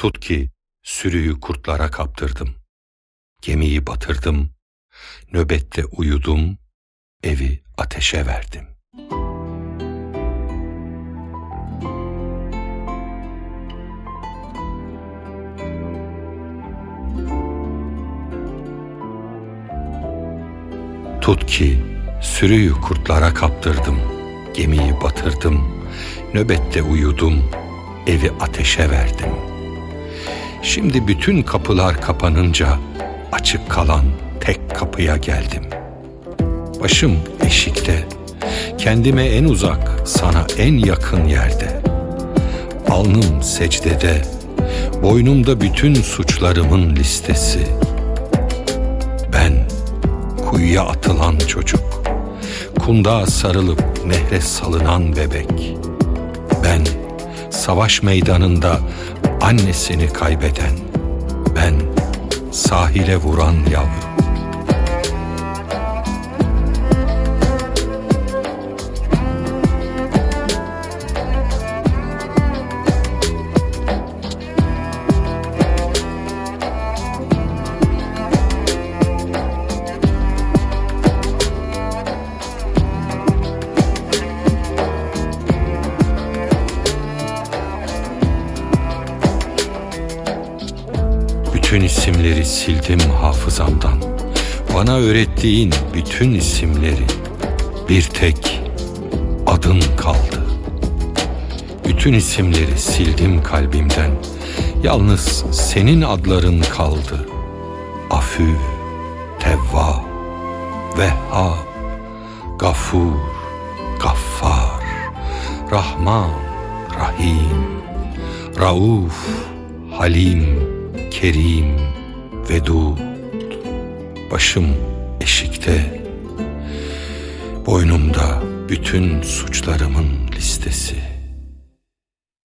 Tut ki sürüyü kurtlara kaptırdım. Gemiyi batırdım. Nöbette uyudum. Evi ateşe verdim. Tut ki sürüyü kurtlara kaptırdım. Gemiyi batırdım. Nöbette uyudum. Evi ateşe verdim. Şimdi bütün kapılar kapanınca açık kalan tek kapıya geldim. Başım eşikte, kendime en uzak, sana en yakın yerde. Alnım secdede, boynumda bütün suçlarımın listesi. Ben kuyuya atılan çocuk, kundağa sarılıp nehre salınan bebek. Ben savaş meydanında annesini kaybeden, ben sahile vuran yavru. Bütün isimleri sildim hafızamdan. Bana öğrettiğin bütün isimleri bir tek adın kaldı. Bütün isimleri sildim kalbimden. Yalnız senin adların kaldı. Afü, Tevva, Vehhab, Gafur, Gaffar, Rahman, Rahim, Rauf, Halim, Kerim, Vedud. Başım eşikte, boynumda bütün suçlarımın listesi.''